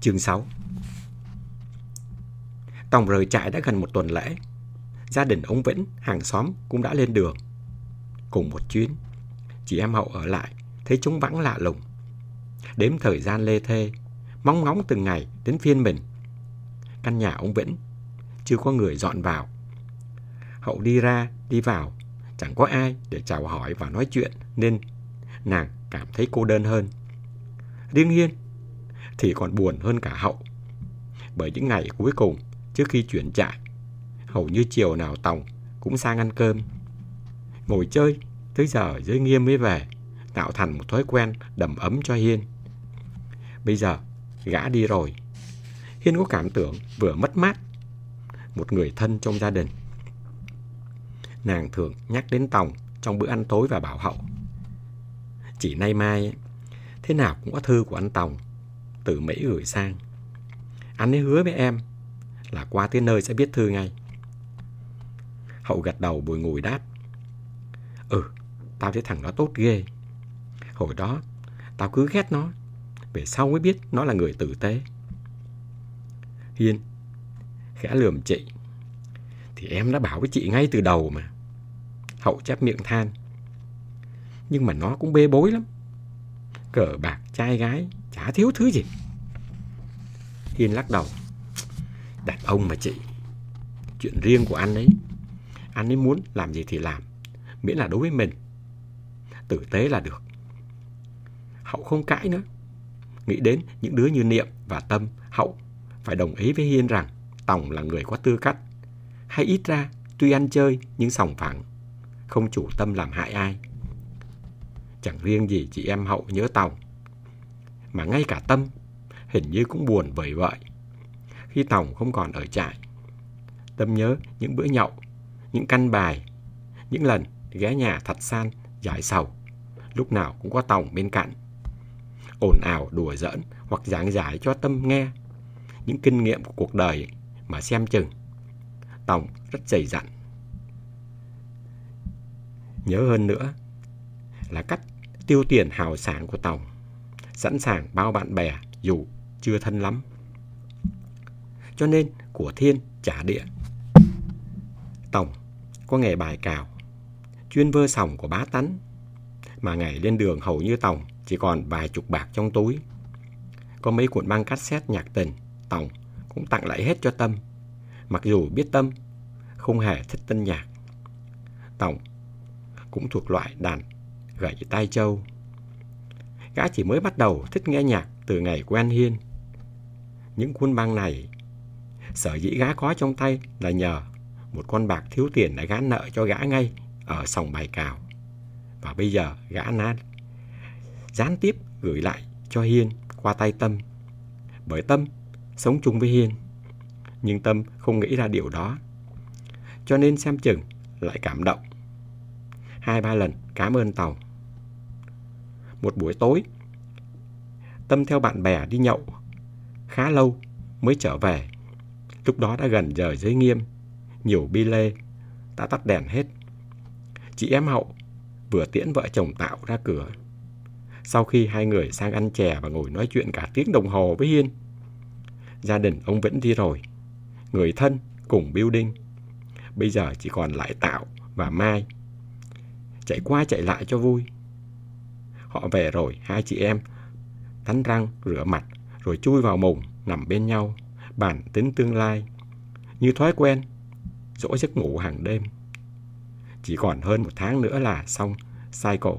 Chương 6 Tòng rời trại đã gần một tuần lễ. Gia đình ông Vĩnh, hàng xóm cũng đã lên đường. Cùng một chuyến, chị em hậu ở lại, thấy chúng vắng lạ lùng. Đếm thời gian lê thê, mong ngóng từng ngày đến phiên mình. Căn nhà ông Vĩnh, chưa có người dọn vào. Hậu đi ra, đi vào, chẳng có ai để chào hỏi và nói chuyện nên nàng cảm thấy cô đơn hơn. Riêng Hiên thì còn buồn hơn cả Hậu. Bởi những ngày cuối cùng trước khi chuyển trại, hầu như chiều nào Tòng cũng sang ăn cơm. Ngồi chơi, tới giờ dưới nghiêm mới về, tạo thành một thói quen đầm ấm cho Hiên. Bây giờ, gã đi rồi. Hiên có cảm tưởng vừa mất mát một người thân trong gia đình. Nàng thường nhắc đến Tòng trong bữa ăn tối và bảo Hậu. Chỉ nay mai, thế nào cũng có thư của anh Tòng từ Mỹ gửi sang. Anh ấy hứa với em là qua tới nơi sẽ viết thư ngay. Hậu gật đầu bùi ngùi đáp. Ừ, tao thấy thằng nó tốt ghê. Hồi đó, tao cứ ghét nó. Về sau mới biết nó là người tử tế. Hiên, khẽ lườm chị. Thì em đã bảo với chị ngay từ đầu mà. Hậu chép miệng than. Nhưng mà nó cũng bê bối lắm. Cờ bạc, trai gái, chả thiếu thứ gì. Hiên lắc đầu. Đàn ông mà chị. Chuyện riêng của anh ấy. Anh ấy muốn làm gì thì làm. Miễn là đối với mình. Tử tế là được. Hậu không cãi nữa. Nghĩ đến những đứa như Niệm và Tâm, Hậu phải đồng ý với Hiên rằng Tòng là người có tư cách. Hay ít ra, tuy ăn chơi nhưng sòng phẳng, không chủ tâm làm hại ai. Chẳng riêng gì chị em Hậu nhớ Tòng, mà ngay cả Tâm hình như cũng buồn vời vợi. Khi Tòng không còn ở trại, Tâm nhớ những bữa nhậu, những căn bài, những lần ghé nhà thật san, giải sầu, lúc nào cũng có Tòng bên cạnh. ồn ào đùa giỡn hoặc giảng giải cho Tâm nghe những kinh nghiệm của cuộc đời mà xem chừng. Tòng rất dày dặn. Nhớ hơn nữa là cách tiêu tiền hào sản của Tòng. Sẵn sàng bao bạn bè dù chưa thân lắm. Cho nên của thiên trả địa. tổng có nghề bài cào, chuyên vơ sòng của bá tánh. Mà ngày lên đường hầu như tổng chỉ còn vài chục bạc trong túi. Có mấy cuộn băng cassette nhạc tình, tổng cũng tặng lại hết cho Tâm. Mặc dù biết Tâm không hề thích tân nhạc. Tổng cũng thuộc loại đàn gậy tai châu. Gã chỉ mới bắt đầu thích nghe nhạc từ ngày quen Hiên. Những cuốn băng này, sở dĩ gã có trong tay là nhờ một con bạc thiếu tiền đã gã nợ cho gã ngay ở sòng bài cào. Và bây giờ gã nát gián tiếp gửi lại cho Hiên qua tay Tâm. Bởi Tâm sống chung với Hiên. Nhưng Tâm không nghĩ ra điều đó. Cho nên xem chừng lại cảm động. Hai ba lần cảm ơn Tàu. Một buổi tối, Tâm theo bạn bè đi nhậu. Khá lâu mới trở về. Lúc đó đã gần giờ giới nghiêm. Nhiều bi lê đã tắt đèn hết. Chị em Hậu vừa tiễn vợ chồng Tạo ra cửa. Sau khi hai người sang ăn chè và ngồi nói chuyện cả tiếng đồng hồ với Hiên, gia đình ông Vĩnh đi rồi. Người thân cùng building. Bây giờ chỉ còn lại Tạo và Mai. Chạy qua chạy lại cho vui. Họ về rồi, hai chị em tắn răng, rửa mặt, rồi chui vào mùng, nằm bên nhau, bàn tính tương lai. Như thói quen, dỗ giấc ngủ hàng đêm. Chỉ còn hơn một tháng nữa là xong cycle.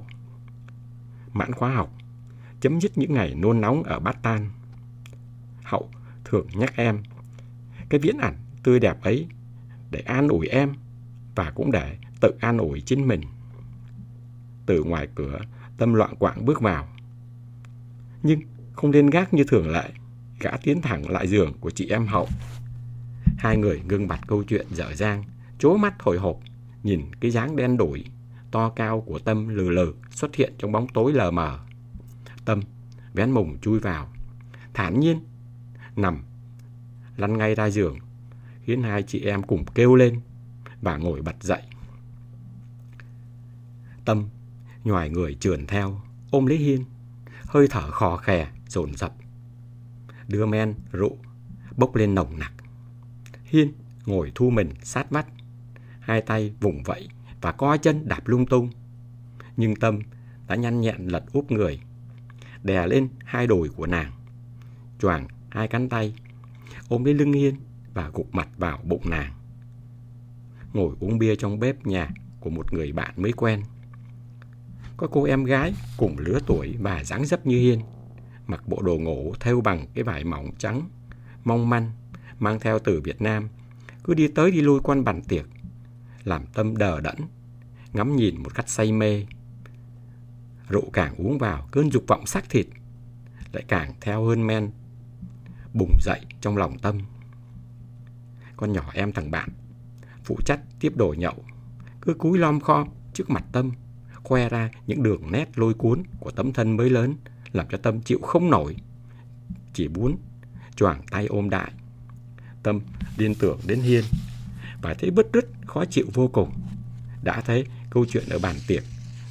Mãn khóa học, chấm dứt những ngày nôn nóng ở Bát Tan. Hậu thường nhắc em cái viễn ảnh tươi đẹp ấy để an ủi em và cũng để tự an ủi chính mình. Từ ngoài cửa, tâm loạn quạng bước vào. Nhưng không nên gác như thường lệ, gã tiến thẳng lại giường của chị em Hậu. Hai người ngưng bặt câu chuyện dở dang, chố mắt hồi hộp, nhìn cái dáng đen đổi to cao của Tâm lừ lừ xuất hiện trong bóng tối lờ mờ. Tâm vén mùng chui vào, thản nhiên nằm lăn ngay ra giường, khiến hai chị em cùng kêu lên và ngồi bật dậy. Tâm nhòi người trườn theo, ôm lấy Hiên, hơi thở khò khè, dồn dập. đưa men rượu bốc lên nồng nặc. Hiên ngồi thu mình sát vách, hai tay vùng vẫy và co chân đạp lung tung. Nhưng Tâm đã nhanh nhẹn lật úp người, đè lên hai đùi của nàng, choàng hai cánh tay, ôm lấy lưng Hiên và gục mặt vào bụng nàng. Ngồi uống bia trong bếp nhà của một người bạn mới quen. Có cô em gái cùng lứa tuổi và dáng dấp như Hiên, mặc bộ đồ ngủ thêu bằng cái vải mỏng trắng, mong manh, mang theo từ Việt Nam, cứ đi tới đi lui quanh bàn tiệc, làm tâm đờ đẫn, ngắm nhìn một cách say mê. Rượu càng uống vào, cơn dục vọng xác thịt, lại càng theo hơn men, bùng dậy trong lòng tâm. Con nhỏ em thằng bạn, phụ trách tiếp đồ nhậu, cứ cúi lom khom trước mặt tâm, khoe ra những đường nét lôi cuốn của tấm thân mới lớn, làm cho Tâm chịu không nổi. Chỉ muốn choàng tay ôm đại. Tâm liên tưởng đến Hiên và thấy bứt rứt khó chịu vô cùng. Đã thấy câu chuyện ở bàn tiệc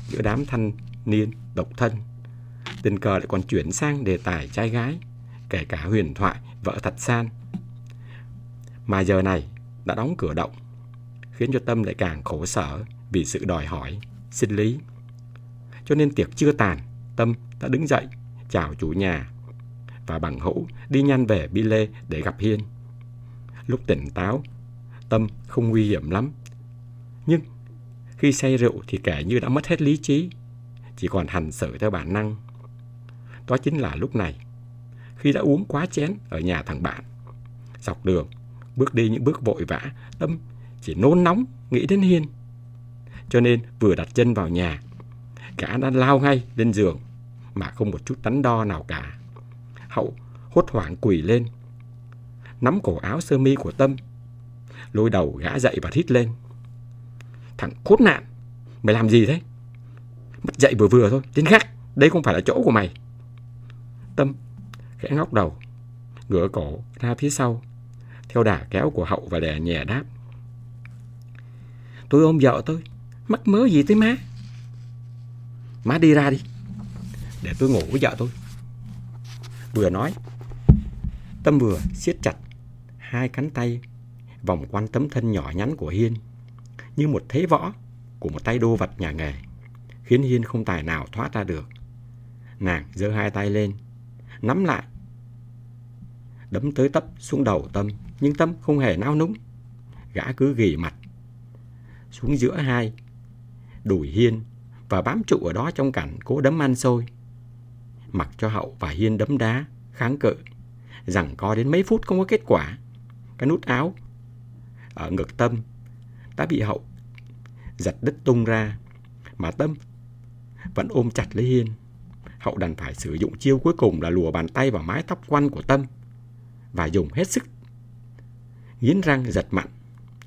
giữa đám thanh niên độc thân. Tình cờ lại còn chuyển sang đề tài trai gái, kể cả huyền thoại vợ thật san. Mà giờ này đã đóng cửa động, khiến cho Tâm lại càng khổ sở vì sự đòi hỏi, sinh lý. Cho nên tiệc chưa tàn, Tâm đã đứng dậy, chào chủ nhà và bằng hữu đi nhanh về Bi Lê để gặp Hiên. Lúc tỉnh táo, Tâm không nguy hiểm lắm. Nhưng khi say rượu thì kẻ như đã mất hết lý trí, chỉ còn hành xử theo bản năng. Đó chính là lúc này, khi đã uống quá chén ở nhà thằng bạn. Dọc đường, bước đi những bước vội vã, Tâm chỉ nôn nóng nghĩ đến Hiên. Cho nên vừa đặt chân vào nhà, gã đã lao ngay lên giường mà không một chút đắn đo nào cả. Hậu hốt hoảng quỳ lên, nắm cổ áo sơ mi của Tâm, lôi đầu gã dậy và thít lên. Thằng khốn nạn, mày làm gì thế? Mất dậy vừa vừa thôi, đến khác, đây không phải là chỗ của mày. Tâm khẽ ngóc đầu, ngửa cổ ra phía sau, theo đà kéo của Hậu và đè nhẹ đáp. Tôi ôm vợ tôi, mắc mớ gì tới má? Má đi ra đi để tôi ngủ với vợ tôi. Vừa nói, Tâm vừa siết chặt hai cánh tay vòng quanh tấm thân nhỏ nhắn của Hiên như một thế võ của một tay đô vật nhà nghề, khiến Hiên không tài nào thoát ra được. Nàng giơ hai tay lên, nắm lại, đấm tới tấp xuống đầu Tâm, nhưng Tâm không hề nao núng. Gã cứ gỉ mặt xuống giữa hai đùi Hiên và bám trụ ở đó trong cảnh cố đấm ăn xôi mặc cho Hậu và Hiên đấm đá, kháng cự. Rằng co đến mấy phút không có kết quả. Cái nút áo ở ngực Tâm đã bị Hậu giật đứt tung ra. Mà Tâm vẫn ôm chặt lấy Hiên. Hậu đành phải sử dụng chiêu cuối cùng là lùa bàn tay vào mái tóc quăn của Tâm và dùng hết sức. Nghiến răng giật mạnh.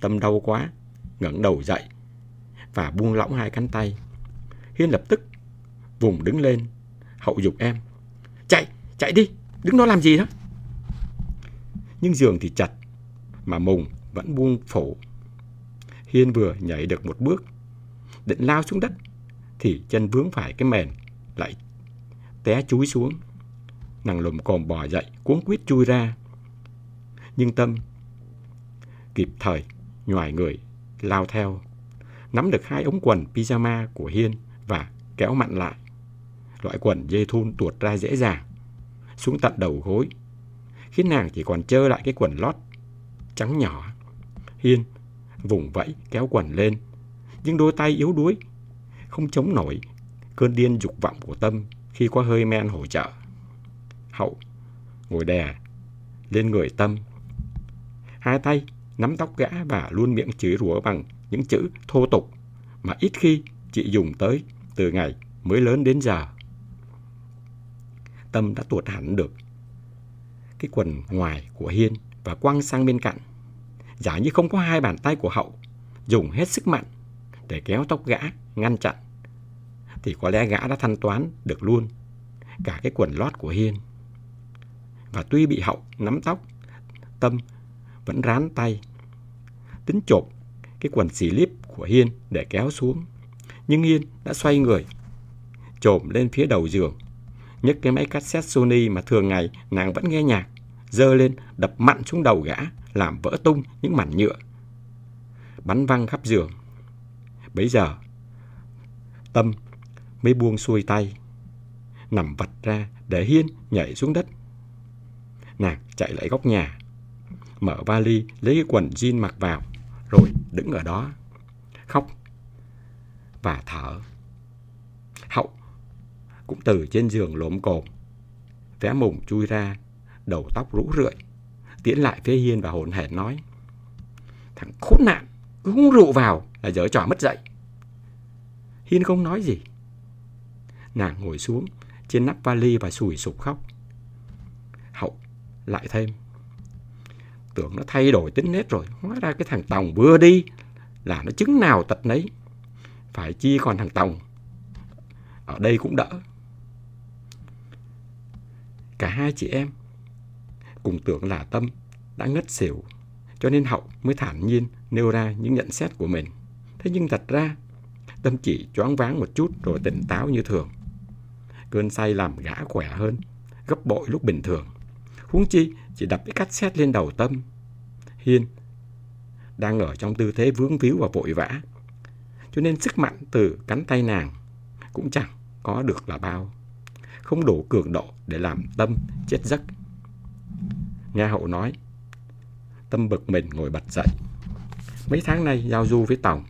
Tâm đau quá, ngẩng đầu dậy và buông lỏng hai cánh tay. Hiên lập tức vùng đứng lên Hậu dục em. Chạy, chạy đi, đứng đó làm gì đó. Nhưng giường thì chặt, mà mùng vẫn buông phổ. Hiên vừa nhảy được một bước, định lao xuống đất, thì chân vướng phải cái mền, lại té chúi xuống. Nàng lùm cồm bò dậy, cuốn quýt chui ra. Nhưng Tâm kịp thời nhòi người lao theo, nắm được hai ống quần pyjama của Hiên và kéo mạnh lại loại quần dây thun tuột ra dễ dàng, xuống tận đầu gối, khiến nàng chỉ còn trơ lại cái quần lót trắng nhỏ. Hiên vùng vẫy kéo quần lên, nhưng đôi tay yếu đuối, không chống nổi cơn điên dục vọng của Tâm khi có hơi men hỗ trợ. Hậu ngồi đè lên người Tâm, hai tay nắm tóc gã và luôn miệng chửi rủa bằng những chữ thô tục mà ít khi chị dùng tới từ ngày mới lớn đến giờ. Tâm đã tuột hẳn được cái quần ngoài của Hiên và quăng sang bên cạnh. Giả như không có hai bàn tay của Hậu dùng hết sức mạnh để kéo tóc gã ngăn chặn thì có lẽ gã đã thanh toán được luôn cả cái quần lót của Hiên. Và tuy bị Hậu nắm tóc, Tâm vẫn rán tay tính chộp cái quần xì líp của Hiên để kéo xuống. Nhưng Hiên đã xoay người, trồm lên phía đầu giường nhấc cái máy cassette Sony mà thường ngày nàng vẫn nghe nhạc dơ lên đập mặn xuống đầu gã, làm vỡ tung những mảnh nhựa. Bắn văng khắp giường. Bấy giờ, Tâm mới buông xuôi tay, nằm vật ra để Hiên nhảy xuống đất. Nàng chạy lại góc nhà, mở vali lấy cái quần jean mặc vào, rồi đứng ở đó, khóc và thở. Hậu cũng từ trên giường lốm cồm, vé mùng chui ra, đầu tóc rũ rượi, tiến lại phía Hiên và hồn hển nói. Thằng khốn nạn, cứ uống rượu vào là dở trò mất dậy. Hiên không nói gì. Nàng ngồi xuống trên nắp vali và sùi sụp khóc. Hậu lại thêm. Tưởng nó thay đổi tính nết rồi, hóa ra cái thằng Tòng vừa đi là nó chứng nào tật nấy. Phải chi còn thằng Tòng ở đây cũng đỡ. Cả hai chị em cùng tưởng là Tâm đã ngất xỉu, cho nên Hậu mới thản nhiên nêu ra những nhận xét của mình. Thế nhưng thật ra, Tâm chỉ choáng váng một chút rồi tỉnh táo như thường. Cơn say làm gã khỏe hơn, gấp bội lúc bình thường. Huống chi chỉ đập cái cắt xét lên đầu Tâm. Hiên đang ở trong tư thế vướng víu và vội vã. Cho nên sức mạnh từ cắn tay nàng cũng chẳng có được là bao. Không đủ cường độ để làm Tâm chết giấc. Nghe hậu nói, Tâm bực mình ngồi bật dậy. Mấy tháng nay giao du với Tòng.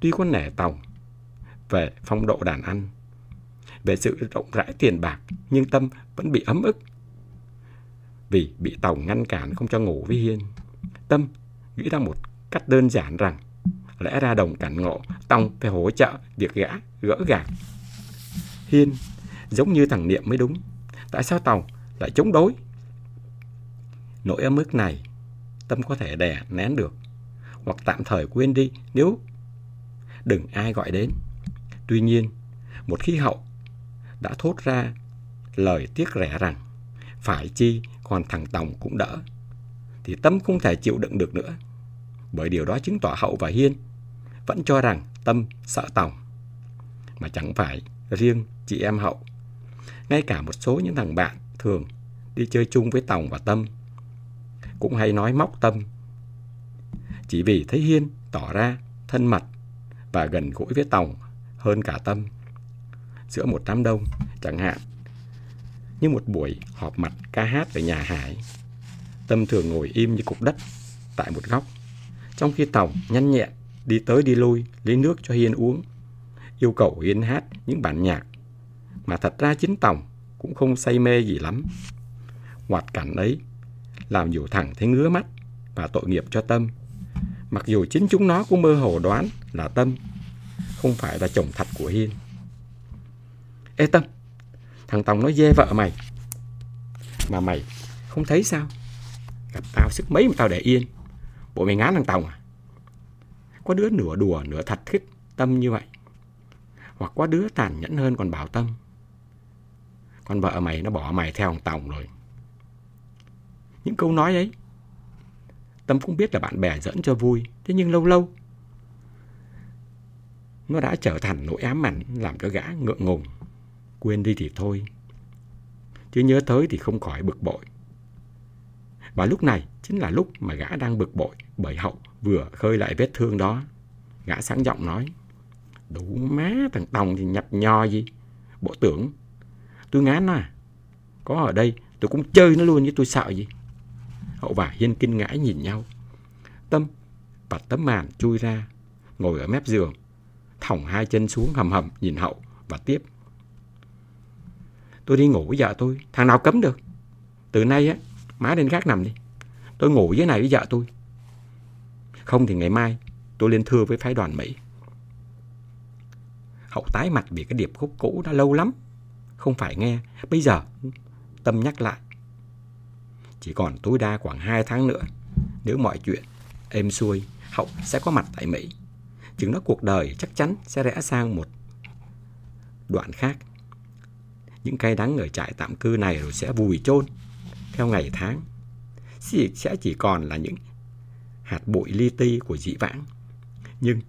Tuy có nẻ Tòng về phong độ đàn ăn, về sự rộng rãi tiền bạc, nhưng Tâm vẫn bị ấm ức. Vì bị Tòng ngăn cản không cho ngủ với Hiên. Tâm nghĩ ra một cách đơn giản rằng lẽ ra đồng cảnh ngộ Tòng phải hỗ trợ việc gã gỡ gạt. Hiên giống như thằng Niệm mới đúng. Tại sao Tòng lại chống đối? Nỗi ấm ức này Tâm có thể đè nén được hoặc tạm thời quên đi nếu đừng ai gọi đến. Tuy nhiên, một khi hậu đã thốt ra lời tiếc rẻ rằng phải chi còn thằng Tòng cũng đỡ, thì Tâm không thể chịu đựng được nữa. Bởi điều đó chứng tỏ Hậu và Hiên vẫn cho rằng Tâm sợ Tòng. Mà chẳng phải riêng chị em Hậu. Ngay cả một số những thằng bạn thường đi chơi chung với Tòng và Tâm cũng hay nói móc Tâm. Chỉ vì thấy Hiên tỏ ra thân mật và gần gũi với Tòng hơn cả Tâm. Giữa một đám đông, chẳng hạn, như một buổi họp mặt ca hát ở nhà Hải, Tâm thường ngồi im như cục đất tại một góc, trong khi Tòng nhanh nhẹn đi tới đi lui lấy nước cho Hiên uống, yêu cầu Hiên hát những bản nhạc mà thật ra chính Tòng cũng không say mê gì lắm. Hoạt cảnh ấy làm dù thẳng thấy ngứa mắt và tội nghiệp cho Tâm. Mặc dù chính chúng nó cũng mơ hồ đoán là Tâm không phải là chồng thật của Hiên. Ê Tâm, thằng Tòng nó dê vợ mày. Mà mày không thấy sao? Gặp tao sức mấy mà tao để yên. Bộ mày ngán thằng Tòng à? Có đứa nửa đùa, nửa thật khích Tâm như vậy. Hoặc có đứa tàn nhẫn hơn còn bảo Tâm. Con vợ mày nó bỏ mày theo thằng Tòng rồi. Những câu nói ấy, Tâm cũng biết là bạn bè dẫn cho vui Thế nhưng lâu lâu, Nó đã trở thành nỗi ám ảnh Làm cho gã ngượng ngùng Quên đi thì thôi. Chứ nhớ tới thì không khỏi bực bội. Và lúc này Chính là lúc mà gã đang bực bội Bởi hậu vừa khơi lại vết thương đó. Gã sáng giọng nói Đủ má thằng Tòng thì nhập nho gì? Bộ tưởng Tôi ngán à? Có ở đây tôi cũng chơi nó luôn chứ tôi sợ gì? Hậu và Hiên kinh ngãi nhìn nhau. Tâm và tấm màn chui ra, ngồi ở mép giường, thòng hai chân xuống hầm hầm nhìn Hậu và tiếp. Tôi đi ngủ với vợ tôi, thằng nào cấm được. Từ nay á, má lên gác nằm đi. Tôi ngủ với này với vợ tôi. Không thì ngày mai tôi lên thưa với phái đoàn Mỹ. Hậu tái mặt vì cái điệp khúc cũ đã lâu lắm. Không phải nghe. Bây giờ Tâm nhắc lại. Chỉ còn tối đa khoảng 2 tháng nữa, nếu mọi chuyện êm xuôi, Hậu sẽ có mặt tại Mỹ. Chừng đó cuộc đời chắc chắn sẽ rẽ sang một đoạn khác. Những cay đắng ở trại tạm cư này rồi sẽ vùi chôn theo ngày tháng. Sẽ chỉ còn là những hạt bụi li ti của dĩ vãng. Nhưng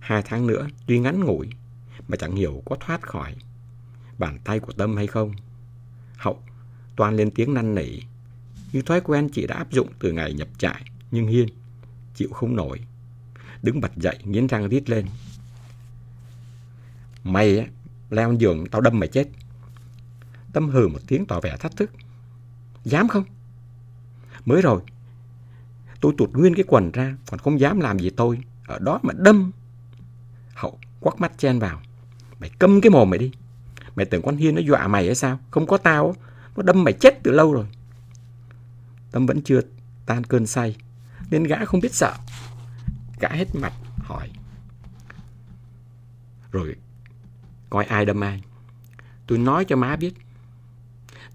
hai tháng nữa tuy ngắn ngủi mà chẳng hiểu có thoát khỏi bàn tay của Tâm hay không. Hậu toan lên tiếng năn nỉ như thói quen chị đã áp dụng từ ngày nhập trại. Nhưng Hiên chịu không nổi. Đứng bật dậy, nghiến răng rít lên. Mày á, leo giường tao đâm mày chết. Tâm hừ một tiếng tỏ vẻ thách thức. Dám không? Mới rồi, tôi tụt nguyên cái quần ra, còn không dám làm gì tôi. Ở đó mà đâm. Hậu quắc mắt chen vào. Mày câm cái mồm mày đi. Mày tưởng con Hiên nó dọa mày hay sao? Không có tao, nó đâm mày chết từ lâu rồi. Tâm vẫn chưa tan cơn say, nên gã không biết sợ. Gã hết mặt hỏi. Rồi coi ai đâm ai. Tôi nói cho má biết.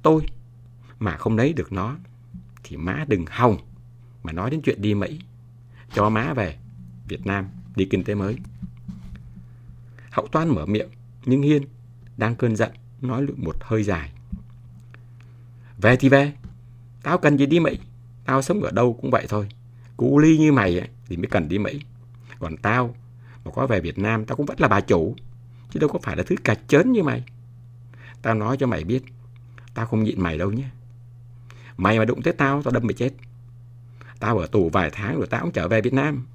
Tôi mà không lấy được nó thì má đừng hòng mà nói đến chuyện đi Mỹ. Cho má về Việt Nam đi kinh tế mới. Hậu toan mở miệng, nhưng Hiên đang cơn giận, nói một hơi dài. Về thì về, tao cần gì đi Mỹ, tao sống ở đâu cũng vậy thôi. Cú ly như mày ấy, thì mới cần đi Mỹ. Còn tao, mà có về Việt Nam tao cũng vẫn là bà chủ, chứ đâu có phải là thứ cạch chớn như mày. Tao nói cho mày biết, tao không nhịn mày đâu nhé. Mày mà đụng tới tao, tao đâm mày chết. Tao ở tù vài tháng rồi tao cũng trở về Việt Nam.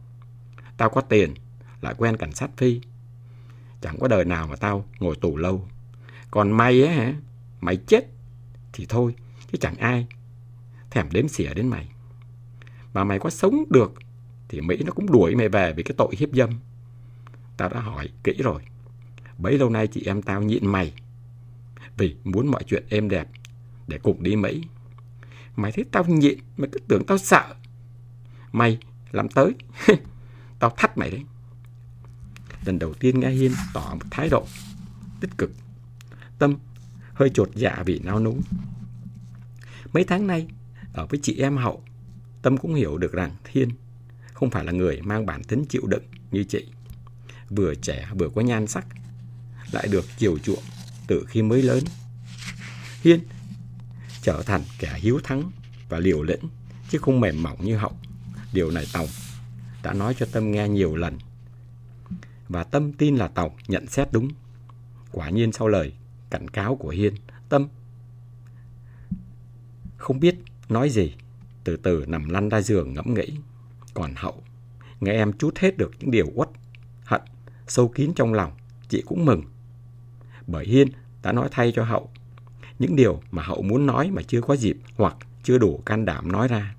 Tao có tiền, lại quen cảnh sát phi. Chẳng có đời nào mà tao ngồi tù lâu. Còn mày á hả? Mày chết thì thôi, chứ chẳng ai thèm đếm xỉa đến mày. Mà mày có sống được thì Mỹ nó cũng đuổi mày về vì cái tội hiếp dâm. Tao đã hỏi kỹ rồi. Bấy lâu nay chị em tao nhịn mày vì muốn mọi chuyện êm đẹp để cùng đi Mỹ. Mày thấy tao nhịn, mày cứ tưởng tao sợ. Mày làm tới, tao thắt mày đấy. Lần đầu tiên nghe Hiên tỏ một thái độ tích cực. Tâm hơi chột dạ vì nao núng. Mấy tháng nay, ở với chị em Hậu, Tâm cũng hiểu được rằng Thiên không phải là người mang bản tính chịu đựng như chị. Vừa trẻ vừa có nhan sắc, lại được chiều chuộng từ khi mới lớn. Hiên trở thành kẻ hiếu thắng và liều lĩnh, chứ không mềm mỏng như Hậu. Điều này Tòng đã nói cho Tâm nghe nhiều lần. Và Tâm tin là Tòng nhận xét đúng. Quả nhiên sau lời cảnh cáo của Hiên, Tâm không biết nói gì, từ từ nằm lăn ra giường ngẫm nghĩ. Còn Hậu, nghe em chút hết được những điều uất, hận, sâu kín trong lòng, chị cũng mừng. Bởi Hiên đã nói thay cho Hậu những điều mà Hậu muốn nói mà chưa có dịp hoặc chưa đủ can đảm nói ra.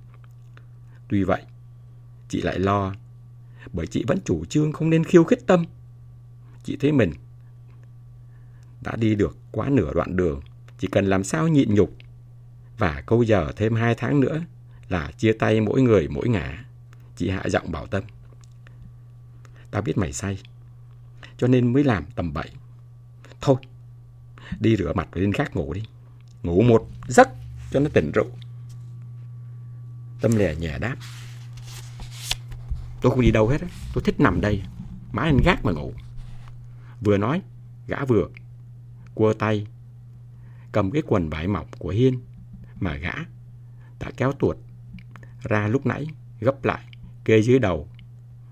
Tuy vậy, chị lại lo, bởi chị vẫn chủ trương không nên khiêu khích tâm. Chị thấy mình đã đi được quá nửa đoạn đường, chỉ cần làm sao nhịn nhục. Và câu giờ thêm hai tháng nữa là chia tay mỗi người mỗi ngả. Chị hạ giọng bảo Tâm. Tao biết mày say, cho nên mới làm tầm bậy. Thôi, đi rửa mặt rồi lên gác ngủ đi. Ngủ một giấc cho nó tỉnh rượu. Tâm lè nhẹ đáp. Tôi không đi đâu hết á, tôi thích nằm đây, mãi lên gác mà ngủ. Vừa nói, gã vừa quơ tay cầm cái quần vải mỏng của Hiên mà gã đã kéo tuột ra lúc nãy gấp lại kê dưới đầu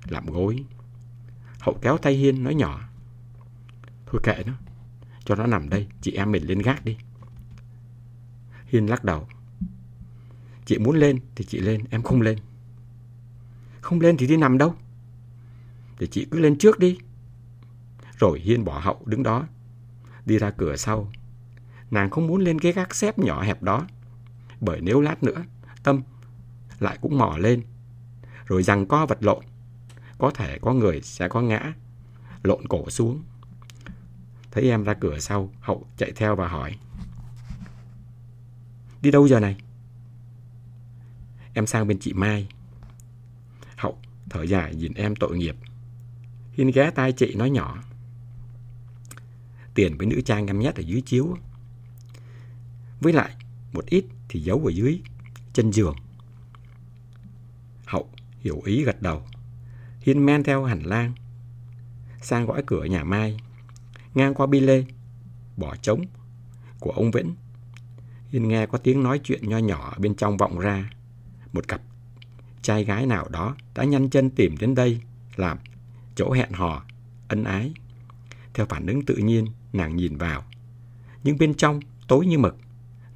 làm gối. Hậu kéo tay Hiên nói nhỏ. Thôi kệ nó, cho nó nằm đây, chị em mình lên gác đi. Hiên lắc đầu. Chị muốn lên thì chị lên, em không lên. Không lên thì đi nằm đâu. thì chị cứ lên trước đi. Rồi Hiên bỏ hậu đứng đó, đi ra cửa sau. Nàng không muốn lên cái gác xếp nhỏ hẹp đó. Bởi nếu lát nữa, Tâm lại cũng mò lên. Rồi rằng co vật lộn. Có thể có người sẽ có ngã, lộn cổ xuống. Thấy em ra cửa sau, Hậu chạy theo và hỏi. Đi đâu giờ này? Em sang bên chị Mai. Hậu thở dài nhìn em tội nghiệp. Hiên ghé tai chị nói nhỏ. Tiền với nữ trang em nhét ở dưới chiếu. Với lại, một ít thì giấu ở dưới chân giường. Hậu hiểu ý gật đầu. Hiên men theo hành lang. Sang gõ cửa nhà Mai. Ngang qua bi lê. Bỏ trống của ông Vĩnh. Hiên nghe có tiếng nói chuyện nho nhỏ bên trong vọng ra. Một cặp trai gái nào đó đã nhanh chân tìm đến đây làm chỗ hẹn hò, ân ái. Theo phản ứng tự nhiên, nàng nhìn vào. Nhưng bên trong tối như mực,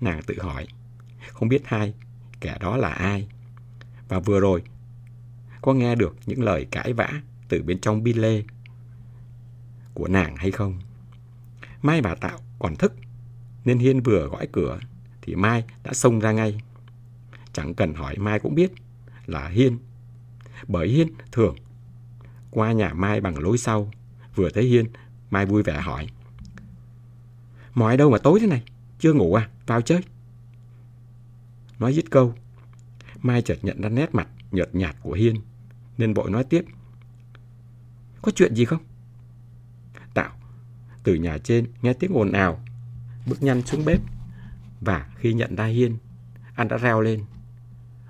nàng tự hỏi, không biết hai kẻ đó là ai. Và vừa rồi, có nghe được những lời cãi vã từ bên trong bi lê của nàng hay không? Mai bà Tạo còn thức, nên Hiên vừa gõ cửa thì Mai đã xông ra ngay. Chẳng cần hỏi Mai cũng biết là Hiên. Bởi Hiên thường qua nhà Mai bằng lối sau. Vừa thấy Hiên, Mai vui vẻ hỏi. Mọi đâu mà tối thế này? Chưa ngủ à? Vào chơi. Nói dứt câu, Mai chợt nhận ra nét mặt nhợt nhạt của Hiên, nên bội nói tiếp. Có chuyện gì không? Từ nhà trên nghe tiếng ồn ào, bước nhanh xuống bếp. Và khi nhận ra Hiên, anh đã reo lên.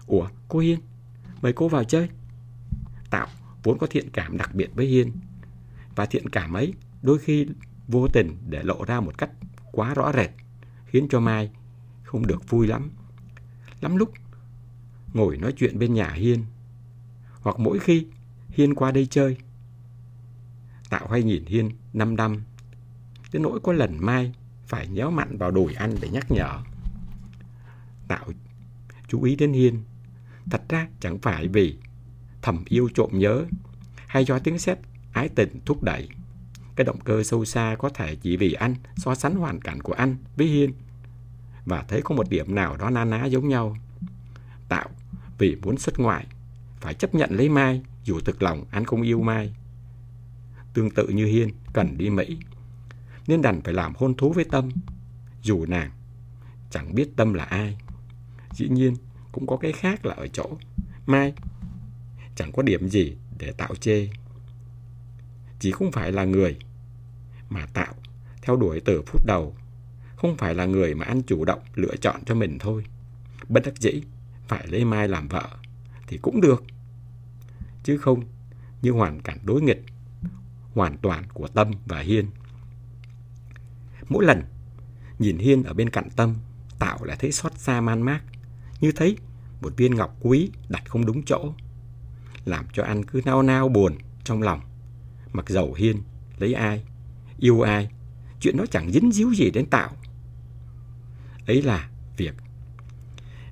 Ủa, cô Hiên, mời cô vào chơi. Tạo vốn có thiện cảm đặc biệt với Hiên. Và thiện cảm ấy đôi khi vô tình để lộ ra một cách quá rõ rệt, khiến cho Mai không được vui lắm. Lắm lúc ngồi nói chuyện bên nhà Hiên, hoặc mỗi khi Hiên qua đây chơi. Tạo hay nhìn Hiên năm đăm, đến nỗi có lần Mai phải nhéo mặn vào đùi ăn để nhắc nhở. Tạo chú ý đến Hiên, thật ra chẳng phải vì thầm yêu trộm nhớ hay do tiếng sét ái tình thúc đẩy. Cái động cơ sâu xa có thể chỉ vì anh so sánh hoàn cảnh của anh với Hiên và thấy có một điểm nào đó na ná giống nhau. Tạo vì muốn xuất ngoại phải chấp nhận lấy Mai dù thực lòng anh không yêu Mai. Tương tự như Hiên cần đi Mỹ nên đành phải làm hôn thú với Tâm dù nàng chẳng biết Tâm là ai. Dĩ nhiên cũng có cái khác là ở chỗ Mai chẳng có điểm gì để tạo chê. Chỉ không phải là người mà tạo theo đuổi từ phút đầu, không phải là người mà anh chủ động lựa chọn cho mình thôi. Bất đắc dĩ phải lấy Mai làm vợ thì cũng được. Chứ không như hoàn cảnh đối nghịch hoàn toàn của Tâm và Hiên. Mỗi lần nhìn Hiên ở bên cạnh Tâm, Tạo lại thấy xót xa man mác, như thấy một viên ngọc quý đặt không đúng chỗ làm cho anh cứ nao nao buồn trong lòng. Mặc dầu Hiên lấy ai, yêu ai, chuyện đó chẳng dính díu gì đến Tạo. Ấy là việc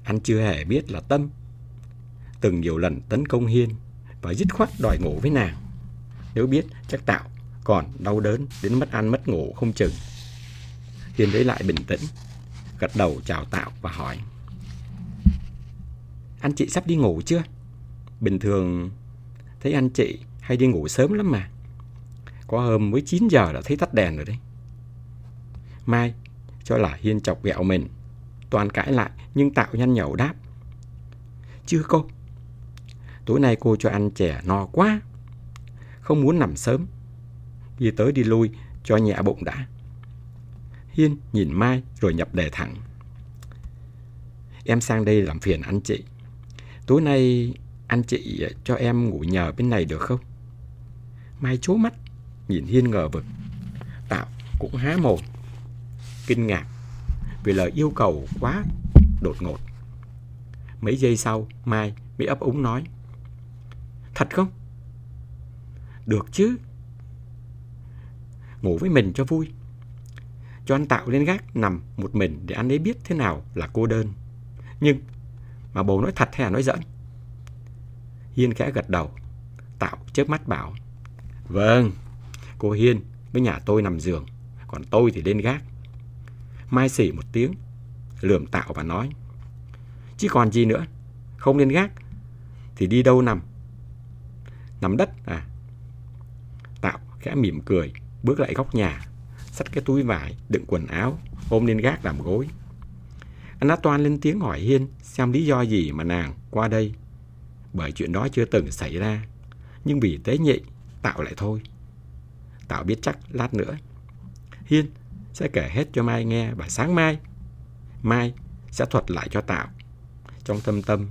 anh chưa hề biết là Tâm từng nhiều lần tấn công Hiên và dứt khoát đòi ngủ với nàng. Nếu biết chắc Tạo còn đau đớn đến mất ăn mất ngủ không chừng. Hiên lấy lại bình tĩnh, gật đầu chào Tạo và hỏi. Anh chị sắp đi ngủ chưa? Bình thường thấy anh chị hay đi ngủ sớm lắm mà. Có hôm mới 9 giờ đã thấy tắt đèn rồi đấy. Mai cho là Hiên chọc ghẹo mình. Toàn cãi lại nhưng tạo nhanh nhậu đáp. Chưa cô. Tối nay cô cho ăn trẻ no quá. Không muốn nằm sớm. Đi tới đi lui cho nhẹ bụng đã. Hiên nhìn Mai rồi nhập đề thẳng. Em sang đây làm phiền anh chị. Tối nay anh chị cho em ngủ nhờ bên này được không? Mai chố mắt, nhìn Hiên ngờ vực. Tạo cũng há mồm, kinh ngạc vì lời yêu cầu quá đột ngột. Mấy giây sau, Mai mới ấp úng nói. Thật không? Được chứ. Ngủ với mình cho vui. Cho anh Tạo lên gác nằm một mình để anh ấy biết thế nào là cô đơn. Nhưng mà bố nói thật hay là nói giỡn? Hiên khẽ gật đầu. Tạo chớp mắt bảo. Vâng, cô Hiên với nhà tôi nằm giường, còn tôi thì lên gác. Mai xỉ một tiếng, lườm Tạo và nói. Chứ còn gì nữa, không lên gác thì đi đâu nằm? Nằm đất à? Tạo khẽ mỉm cười, bước lại góc nhà, xách cái túi vải, đựng quần áo, ôm lên gác làm gối. Anh đã toan lên tiếng hỏi Hiên xem lý do gì mà nàng qua đây bởi chuyện đó chưa từng xảy ra. Nhưng vì tế nhị, Tạo lại thôi. Tạo biết chắc lát nữa. Hiên sẽ kể hết cho Mai nghe và sáng mai, Mai sẽ thuật lại cho Tạo. Trong tâm tâm,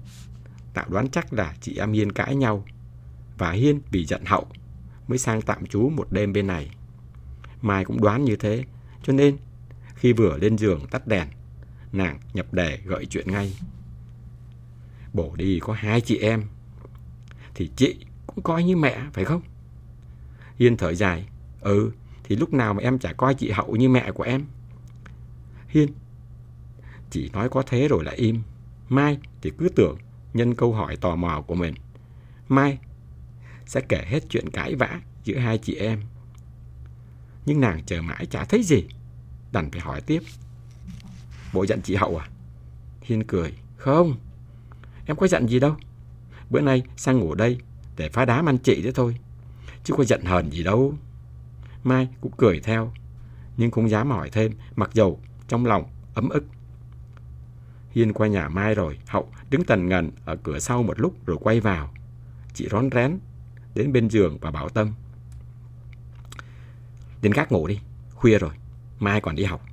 Tạo đoán chắc là chị em Hiên cãi nhau và Hiên vì giận hậu mới sang tạm trú một đêm bên này. Mai cũng đoán như thế, cho nên khi vừa lên giường tắt đèn, nàng nhập đề gợi chuyện ngay. Bổ đi có hai chị em Thì chị cũng coi như mẹ phải không Hiên thở dài Ừ thì lúc nào mà em chả coi chị Hậu như mẹ của em Hiên Chỉ nói có thế rồi là im Mai thì cứ tưởng nhân câu hỏi tò mò của mình. Mai sẽ kể hết chuyện cãi vã giữa hai chị em. Nhưng nàng chờ mãi chả thấy gì. Đành phải hỏi tiếp. Bộ giận chị Hậu à? Hiên cười. Không, em có giận gì đâu. Bữa nay sang ngủ đây để phá đá man chị thế thôi. Chứ có giận hờn gì đâu. Mai cũng cười theo, nhưng không dám hỏi thêm, mặc dầu trong lòng ấm ức. Hiên qua nhà Mai rồi, Hậu đứng tần ngần ở cửa sau một lúc rồi quay vào. Chị rón rén đến bên giường và bảo Tâm. Đến gác ngủ đi, khuya rồi, mai còn đi học.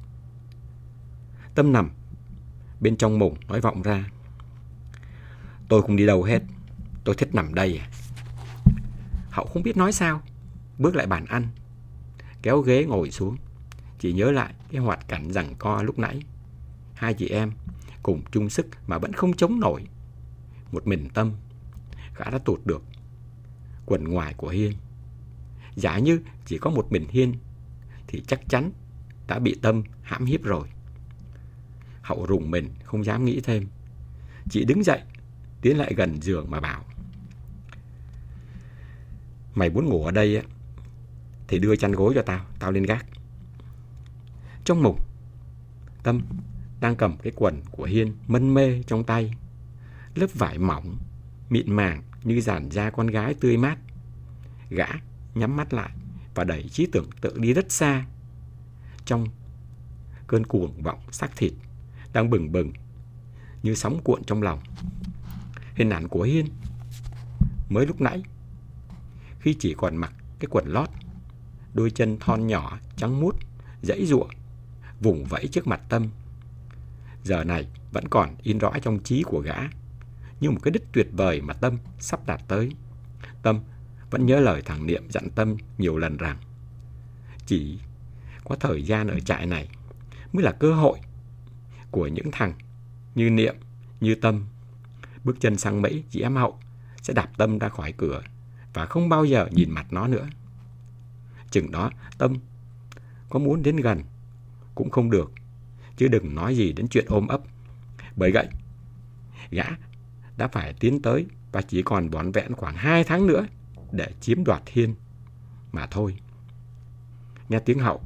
Tâm nằm bên trong mùng nói vọng ra. Tôi không đi đâu hết, tôi thích nằm đây à. Hậu không biết nói sao, bước lại bàn ăn, kéo ghế ngồi xuống. Chỉ nhớ lại cái hoạt cảnh rằng co lúc nãy. Hai chị em cùng chung sức mà vẫn không chống nổi. Một mình Tâm, gã đã tụt được quần ngoài của Hiên. Giả như chỉ có một mình Hiên thì chắc chắn đã bị Tâm hãm hiếp rồi. Hậu rùng mình không dám nghĩ thêm. Chị đứng dậy, tiến lại gần giường mà bảo. Mày muốn ngủ ở đây á, thì đưa chăn gối cho tao, tao lên gác. Trong mùng, Tâm đang cầm cái quần của Hiên mân mê trong tay. Lớp vải mỏng, mịn màng như dàn da con gái tươi mát. Gã nhắm mắt lại và đẩy trí tưởng tượng đi rất xa. Trong cơn cuồng vọng xác thịt đang bừng bừng như sóng cuộn trong lòng. Hình ảnh của Hiên mới lúc nãy khi chỉ còn mặc cái quần lót, đôi chân thon nhỏ trắng mút, dãy ruộng, vùng vẫy trước mặt Tâm. Giờ này vẫn còn in rõ trong trí của gã, như một cái đích tuyệt vời mà Tâm sắp đạt tới. Tâm vẫn nhớ lời thằng Niệm dặn Tâm nhiều lần rằng chỉ có thời gian ở trại này mới là cơ hội của những thằng như Niệm, như Tâm. Bước chân sang Mỹ, chị em Hậu sẽ đạp Tâm ra khỏi cửa và không bao giờ nhìn mặt nó nữa. Chừng đó Tâm có muốn đến gần cũng không được, chứ đừng nói gì đến chuyện ôm ấp. Bởi vậy, gã đã phải tiến tới và chỉ còn vỏn vẹn khoảng 2 tháng nữa để chiếm đoạt thiên mà thôi. Nghe tiếng hậu,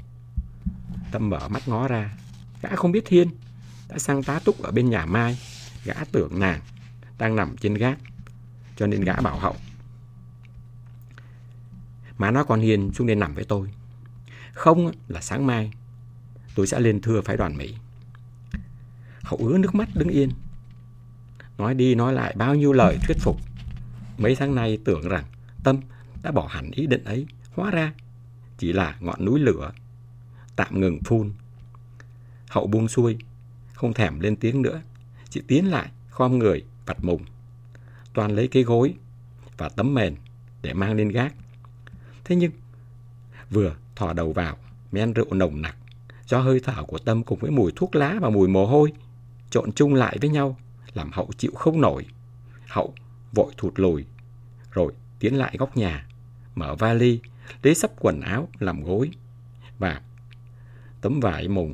Tâm mở mắt ngó ra, gã không biết thiên đã sang tá túc ở bên nhà Mai, gã tưởng nàng đang nằm trên gác, cho nên gã bảo hậu. Má nói con Hiền xuống đây nằm với tôi. Không là sáng mai, tôi sẽ lên thưa phái đoàn Mỹ. Hậu ứa nước mắt đứng yên. Nói đi nói lại bao nhiêu lời thuyết phục. Mấy tháng nay tưởng rằng Tâm đã bỏ hẳn ý định ấy. Hóa ra chỉ là ngọn núi lửa. Tạm ngừng phun. Hậu buông xuôi, không thèm lên tiếng nữa. Chị tiến lại, khom người, vặt mùng. Toàn lấy cái gối và tấm mền để mang lên gác. Thế nhưng, vừa thò đầu vào, men rượu nồng nặc, do hơi thở của Tâm cùng với mùi thuốc lá và mùi mồ hôi, trộn chung lại với nhau, làm Hậu chịu không nổi. Hậu vội thụt lùi, rồi tiến lại góc nhà, mở vali, lấy sắp quần áo làm gối và tấm vải mùng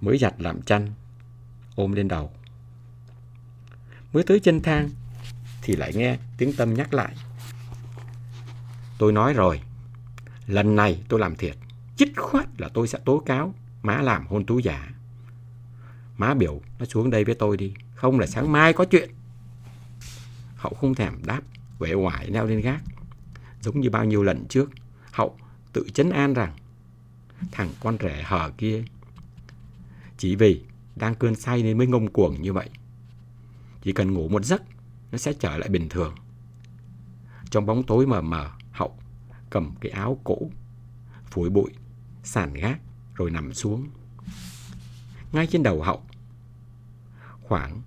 mới giặt làm chăn, ôm lên đầu. Mới tới chân thang thì lại nghe tiếng Tâm nhắc lại. Tôi nói rồi, lần này tôi làm thiệt, chích khoát là tôi sẽ tố cáo má làm hôn tú giả. Má biểu nó xuống đây với tôi đi, không là sáng mai có chuyện. Hậu không thèm đáp, quể hoài leo lên gác. Giống như bao nhiêu lần trước, Hậu tự chấn an rằng thằng con rể hờ kia chỉ vì đang cơn say nên mới ngông cuồng như vậy. Chỉ cần ngủ một giấc, nó sẽ trở lại bình thường. Trong bóng tối mờ mờ, Hậu cầm cái áo cũ, phủi bụi, sàn gác rồi nằm xuống. Ngay trên đầu Hậu, khoảng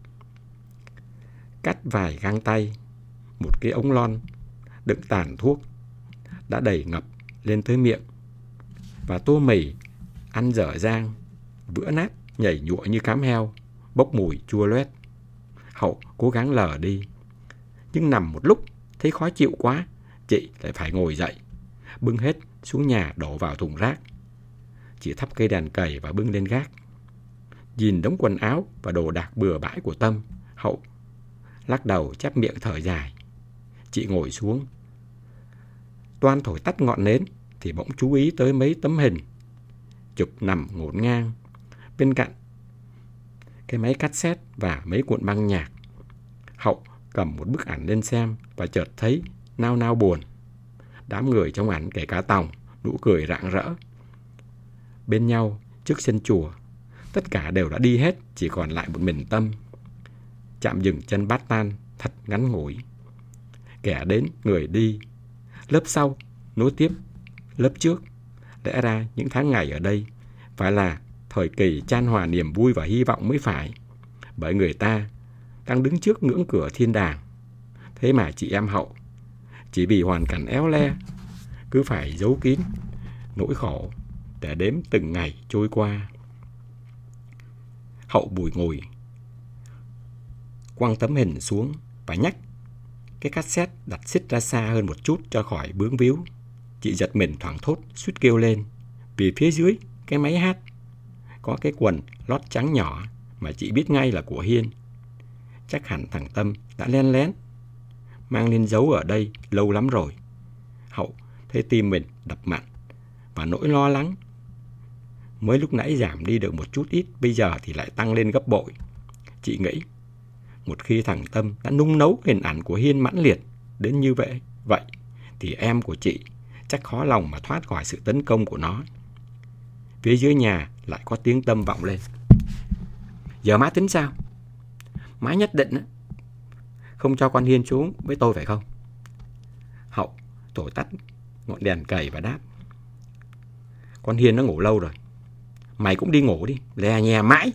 cắt vài găng tay, một cái ống lon đựng tàn thuốc đã đầy ngập lên tới miệng và tô mì ăn dở dang, bữa nát nhảy nhụa như cám heo, bốc mùi chua loét. Hậu cố gắng lờ đi, nhưng nằm một lúc thấy khó chịu quá, chị lại phải ngồi dậy, bưng hết xuống nhà đổ vào thùng rác. Chị thắp cây đèn cầy và bưng lên gác. Nhìn đống quần áo và đồ đạc bừa bãi của Tâm, Hậu lắc đầu chép miệng thở dài. Chị ngồi xuống. Toan thổi tắt ngọn nến thì bỗng chú ý tới mấy tấm hình. Chụp nằm ngổn ngang. Bên cạnh cái máy cassette và mấy cuộn băng nhạc. Hậu cầm một bức ảnh lên xem và chợt thấy nao nao buồn. Đám người trong ảnh kể cả Tòng, nụ cười rạng rỡ. Bên nhau, trước sân chùa, tất cả đều đã đi hết, chỉ còn lại một mình Tâm. Chạm dừng chân bát tan, thật ngắn ngủi. Kẻ đến, người đi. Lớp sau, nối tiếp, lớp trước. Lẽ ra những tháng ngày ở đây phải là thời kỳ chan hòa niềm vui và hy vọng mới phải. Bởi người ta đang đứng trước ngưỡng cửa thiên đàng. Thế mà chị em hậu, chỉ vì hoàn cảnh éo le, cứ phải giấu kín nỗi khổ để đếm từng ngày trôi qua. Hậu bùi ngồi, quăng tấm hình xuống và nhắc cái cassette đặt xích ra xa hơn một chút cho khỏi bướng víu. Chị giật mình thoảng thốt, suýt kêu lên, vì phía dưới cái máy hát có cái quần lót trắng nhỏ mà chị biết ngay là của Hiên. Chắc hẳn thằng Tâm đã len lén, mang lên giấu ở đây lâu lắm rồi. Hậu thấy tim mình đập mạnh và nỗi lo lắng. Mới lúc nãy giảm đi được một chút ít, bây giờ thì lại tăng lên gấp bội. Chị nghĩ, một khi thằng Tâm đã nung nấu hình ảnh của Hiên mãn liệt đến như vậy, vậy thì em của chị chắc khó lòng mà thoát khỏi sự tấn công của nó. Phía dưới nhà lại có tiếng tâm vọng lên. Giờ má tính sao? Má nhất định không cho con Hiên xuống với tôi phải không? Hậu thổi tắt ngọn đèn cầy và đáp. Con Hiên nó ngủ lâu rồi. Mày cũng đi ngủ đi, lè nhè mãi.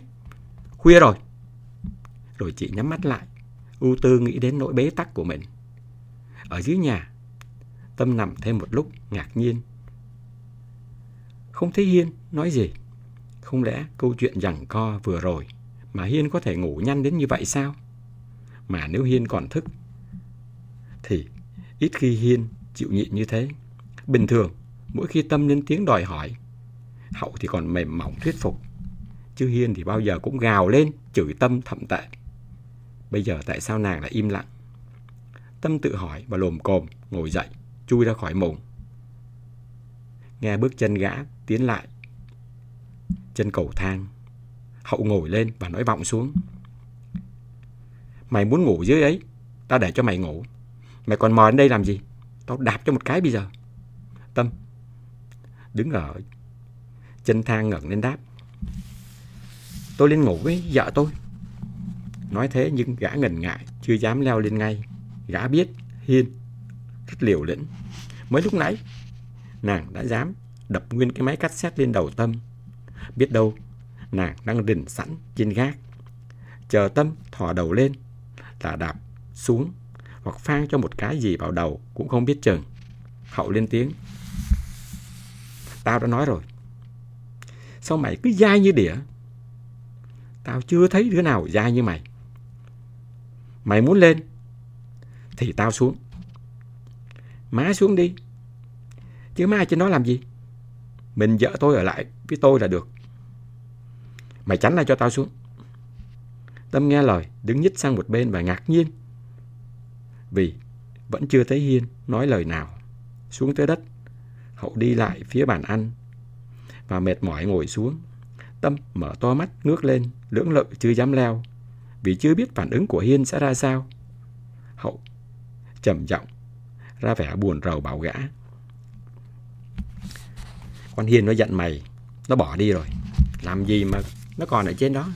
Khuya rồi. Rồi chị nhắm mắt lại, ưu tư nghĩ đến nỗi bế tắc của mình. Ở dưới nhà, Tâm nằm thêm một lúc ngạc nhiên. Không thấy Hiên nói gì. Không lẽ câu chuyện rằng co vừa rồi mà Hiên có thể ngủ nhanh đến như vậy sao? Mà nếu Hiên còn thức thì ít khi Hiên chịu nhịn như thế. Bình thường, mỗi khi Tâm lên tiếng đòi hỏi, Hậu thì còn mềm mỏng thuyết phục. Chứ Hiên thì bao giờ cũng gào lên, chửi Tâm thậm tệ. Bây giờ tại sao nàng lại im lặng? Tâm tự hỏi và lồm cồm, ngồi dậy, chui ra khỏi mùng. Nghe bước chân gã tiến lại. Chân cầu thang. Hậu ngồi lên và nói vọng xuống. Mày muốn ngủ dưới ấy, tao để cho mày ngủ. Mày còn mò đến đây làm gì? Tao đạp cho một cái bây giờ. Tâm đứng ở chân thang ngẩng lên đáp. Tôi lên ngủ với vợ tôi. Nói thế nhưng gã ngần ngại, chưa dám leo lên ngay. Gã biết Hiên rất liều lĩnh. Mới lúc nãy, nàng đã dám đập nguyên cái máy cassette lên đầu Tâm. Biết đâu, nàng đang rình sẵn trên gác. Chờ Tâm thò đầu lên là đạp xuống hoặc phang cho một cái gì vào đầu cũng không biết chừng. Hậu lên tiếng. Tao đã nói rồi. Sao mày cứ dai như đĩa? Tao chưa thấy đứa nào dai như mày. Mày muốn lên thì tao xuống. Má xuống đi. Chứ má trên nó làm gì? Mình vợ tôi ở lại với tôi là được. Mày tránh lại cho tao xuống. Tâm nghe lời, đứng nhích sang một bên và ngạc nhiên. Vì vẫn chưa thấy Hiên nói lời nào. Xuống tới đất, Hậu đi lại phía bàn ăn và mệt mỏi ngồi xuống. Tâm mở to mắt ngước lên, lưỡng lự chưa dám leo vì chưa biết phản ứng của Hiên sẽ ra sao. Hậu trầm giọng ra vẻ buồn rầu bảo gã. Con Hiên nó giận mày, nó bỏ đi rồi. Làm gì mà nó còn ở trên đó?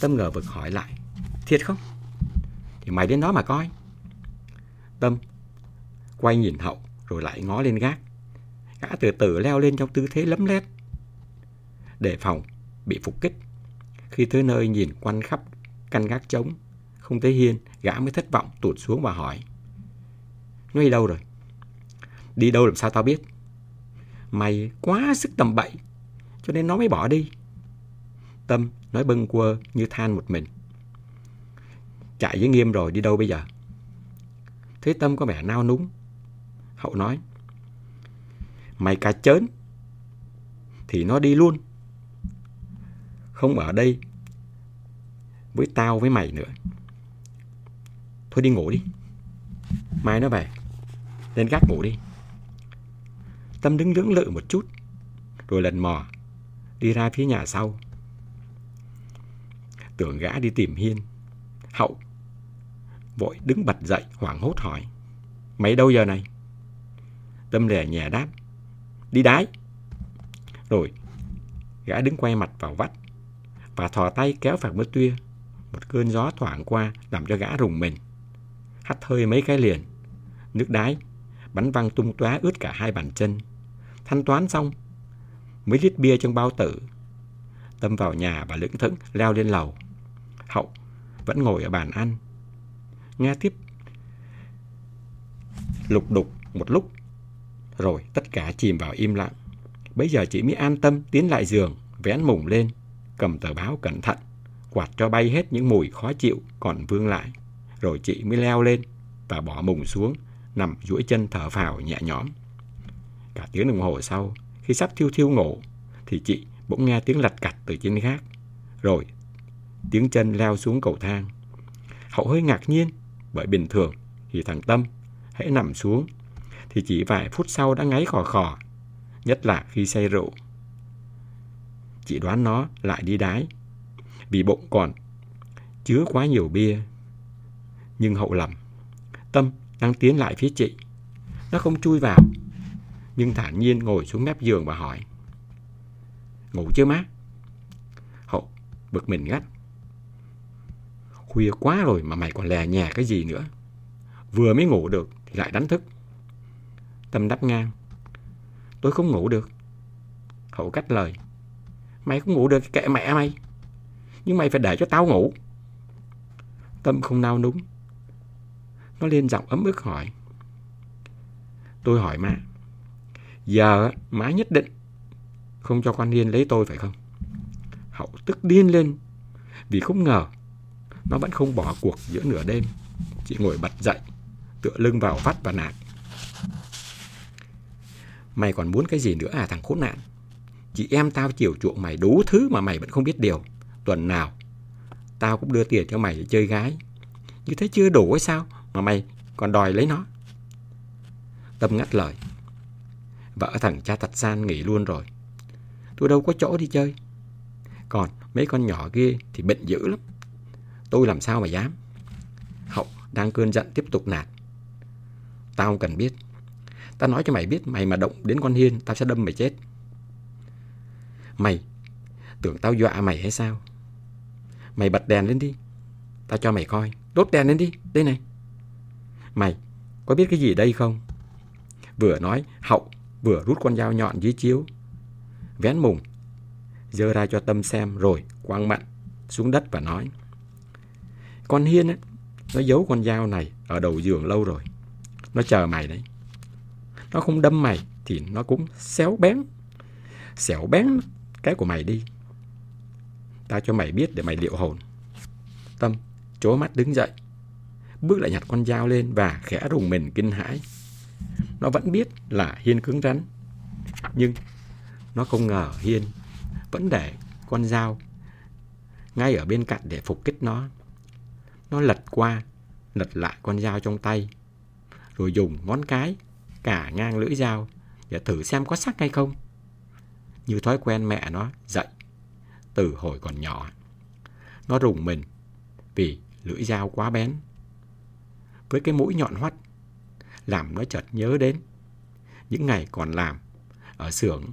Tâm ngờ vực hỏi lại. Thiệt không? Thì mày đến đó mà coi. Tâm quay nhìn hậu rồi lại ngó lên gác. Gã từ từ leo lên trong tư thế lấm lét. Để phòng bị phục kích. Khi tới nơi nhìn quanh khắp căn gác trống, không thấy Hiên, gã mới thất vọng tụt xuống và hỏi. Nó đi đâu rồi? Đi đâu làm sao tao biết? Mày quá sức tầm bậy, cho nên nó mới bỏ đi. Tâm nói bâng quơ như than một mình. Chạy với Nghiêm rồi, đi đâu bây giờ? Thế Tâm có vẻ nao núng. Hậu nói, mày cà chớn, thì nó đi luôn không ở đây với tao với mày nữa. Thôi đi ngủ đi. Mai nó về. Lên gác ngủ đi. Tâm đứng lưỡng lự một chút, rồi lần mò, đi ra phía nhà sau. Tưởng gã đi tìm Hiên. Hậu vội đứng bật dậy hoảng hốt hỏi. Mày đâu giờ này? Tâm lẻ nhẹ đáp. Đi đái. Rồi gã đứng quay mặt vào vắt và thò tay kéo phạt mất tuya. Một cơn gió thoảng qua làm cho gã rùng mình. Hắt hơi mấy cái liền. Nước đái bắn văng tung tóa ướt cả hai bàn chân. Thanh toán xong, mấy lít bia trong bao tử. Tâm vào nhà và lững thững leo lên lầu. Hậu vẫn ngồi ở bàn ăn. Nghe tiếp lục đục một lúc, rồi tất cả chìm vào im lặng. Bây giờ chị mới an tâm tiến lại giường, vén mùng lên, cầm tờ báo cẩn thận, quạt cho bay hết những mùi khó chịu còn vương lại. Rồi chị mới leo lên và bỏ mùng xuống, nằm duỗi chân thở phào nhẹ nhõm. Cả tiếng đồng hồ sau, khi sắp thiêu thiêu ngủ, thì chị bỗng nghe tiếng lạch cạch từ trên gác. Rồi tiếng chân leo xuống cầu thang. Hậu hơi ngạc nhiên, bởi bình thường thì thằng Tâm hãy nằm xuống thì chỉ vài phút sau đã ngáy khò khò, nhất là khi say rượu. Chị đoán nó lại đi đái, vì bụng còn chứa quá nhiều bia. Nhưng hậu lầm, Tâm đang tiến lại phía chị. Nó không chui vào, nhưng thản nhiên ngồi xuống mép giường và hỏi. Ngủ chưa má? Hậu bực mình ngắt. Khuya quá rồi mà mày còn lè nhè cái gì nữa. Vừa mới ngủ được thì lại đánh thức. Tâm đáp ngang. Tôi không ngủ được. Hậu cắt lời. Mày không ngủ được kệ mẹ mày. Nhưng mày phải để cho tao ngủ. Tâm không nao núng. Nó lên giọng ấm ức hỏi. Tôi hỏi má. Giờ má nhất định không cho con Liên lấy tôi phải không? Hậu tức điên lên vì không ngờ nó vẫn không bỏ cuộc giữa nửa đêm. Chị ngồi bật dậy, tựa lưng vào vắt và nạt. Mày còn muốn cái gì nữa à thằng khốn nạn? Chị em tao chiều chuộng mày đủ thứ mà mày vẫn không biết điều. Tuần nào, tao cũng đưa tiền cho mày để chơi gái. Như thế chưa đủ hay sao mà mày còn đòi lấy nó? Tâm ngắt lời. Vợ thằng cha tạch san nghỉ luôn rồi. Tôi đâu có chỗ đi chơi. Còn mấy con nhỏ kia thì bệnh dữ lắm. Tôi làm sao mà dám. Hậu đang cơn giận tiếp tục nạt. Tao không cần biết. Tao nói cho mày biết mày mà động đến con Hiên tao sẽ đâm mày chết. Mày tưởng tao dọa mày hay sao? Mày bật đèn lên đi. Tao cho mày coi. Đốt đèn lên đi. Đây này. Mày có biết cái gì đây không? Vừa nói Hậu vừa rút con dao nhọn dưới chiếu. Vén mùng. Dơ ra cho Tâm xem rồi quăng mặn xuống đất và nói. Con Hiên á, nó giấu con dao này ở đầu giường lâu rồi. Nó chờ mày đấy. Nó không đâm mày thì nó cũng xéo bén. Xéo bén cái của mày đi. Tao cho mày biết để mày liệu hồn. Tâm chố mắt đứng dậy. Bước lại nhặt con dao lên và khẽ rùng mình kinh hãi. Nó vẫn biết là Hiên cứng rắn. Nhưng nó không ngờ Hiên vẫn để con dao ngay ở bên cạnh để phục kích nó. Nó lật qua, lật lại con dao trong tay, rồi dùng ngón cái cả ngang lưỡi dao để thử xem có sắc hay không. Như thói quen mẹ nó dạy từ hồi còn nhỏ. Nó rùng mình vì lưỡi dao quá bén. Với cái mũi nhọn hoắt, làm nó chợt nhớ đến những ngày còn làm ở xưởng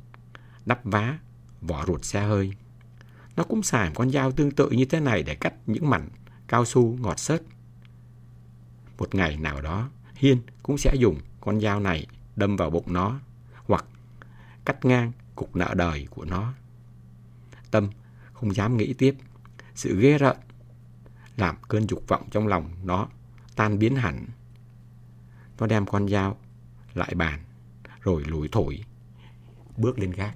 đắp vá, vỏ ruột xe hơi. Nó cũng xài con dao tương tự như thế này để cắt những mảnh cao su ngọt sớt. Một ngày nào đó, Hiên cũng sẽ dùng con dao này đâm vào bụng nó hoặc cắt ngang cục nợ đời của nó. Tâm không dám nghĩ tiếp. Sự ghê rợn làm cơn dục vọng trong lòng nó tan biến hẳn. Nó đem con dao lại bàn, rồi lủi thổi bước lên gác.